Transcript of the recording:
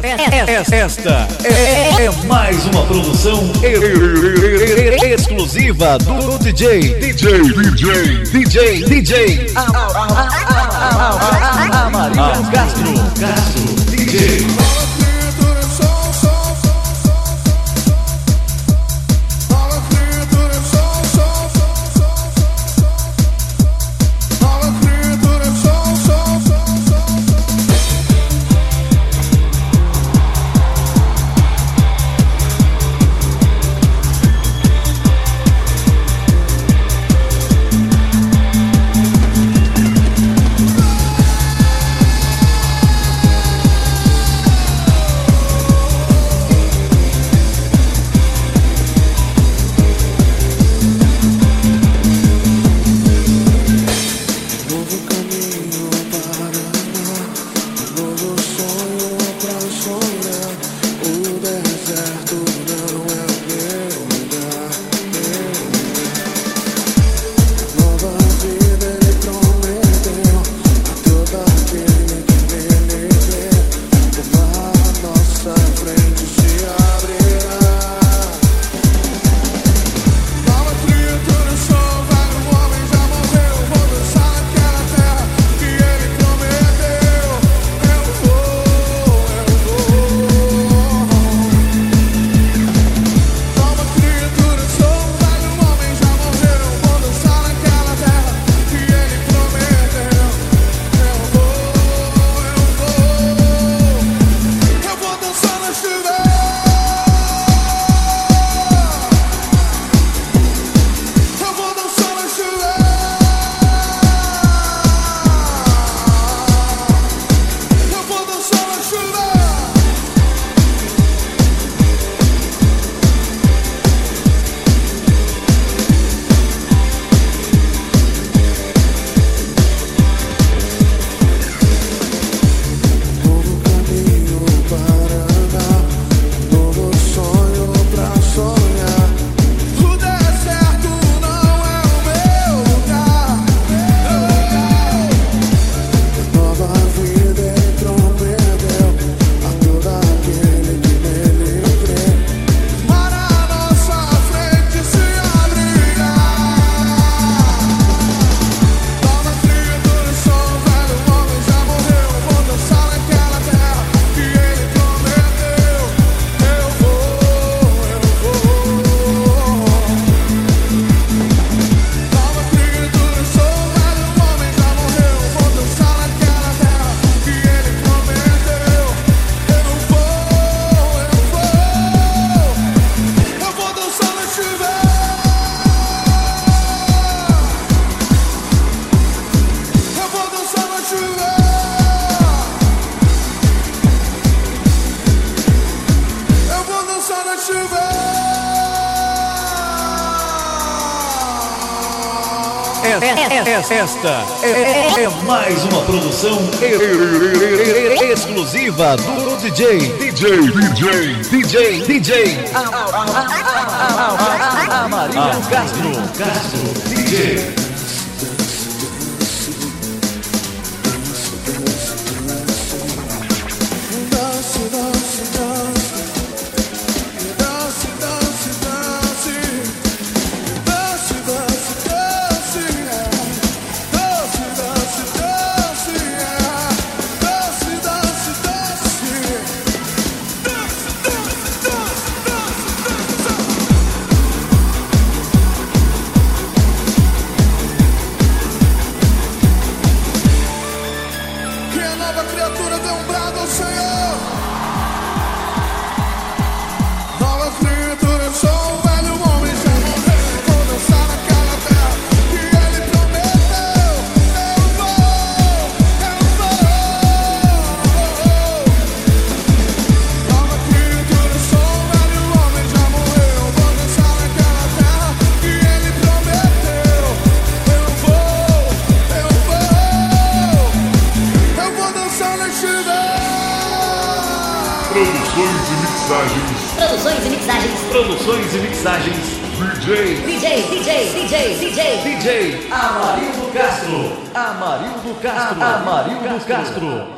Esta, esta é, mais uma produção exclusiva do DJ, DJ, DJ, DJ, DJ Amarildo Castro, Castro, DJ. Esta, esta é, é, mais uma produção exclusiva do DJ DJ DJ DJ DJ Castro Castro DJ não um Produções e mixagens. Produções e mixagens. Produções e mixagens. DJ. DJ, DJ, DJ, DJ. DJ. Amarildo Castro. Amarildo Castro. Amarildo Castro. Amarildo Castro.